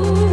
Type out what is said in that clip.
Ooh.